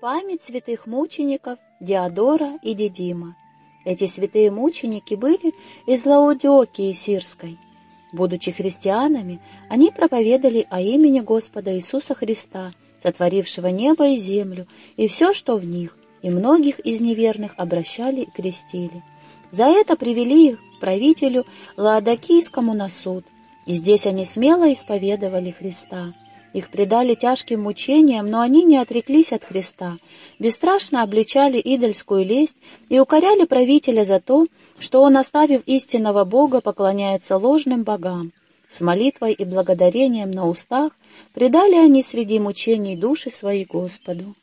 Память святых мучеников Диодора и Дидима. Эти святые мученики были из Лаудиокии Сирской. Будучи христианами, они проповедовали о имени Господа Иисуса Христа, сотворившего небо и землю, и все, что в них, и многих из неверных обращали и крестили. За это привели их к правителю Лаодокийскому на суд, и здесь они смело исповедовали Христа. Их предали тяжким мучениям, но они не отреклись от Христа, бесстрашно обличали идольскую лесть и укоряли правителя за то, что он, оставив истинного Бога, поклоняется ложным богам. С молитвой и благодарением на устах предали они среди мучений души свои Господу.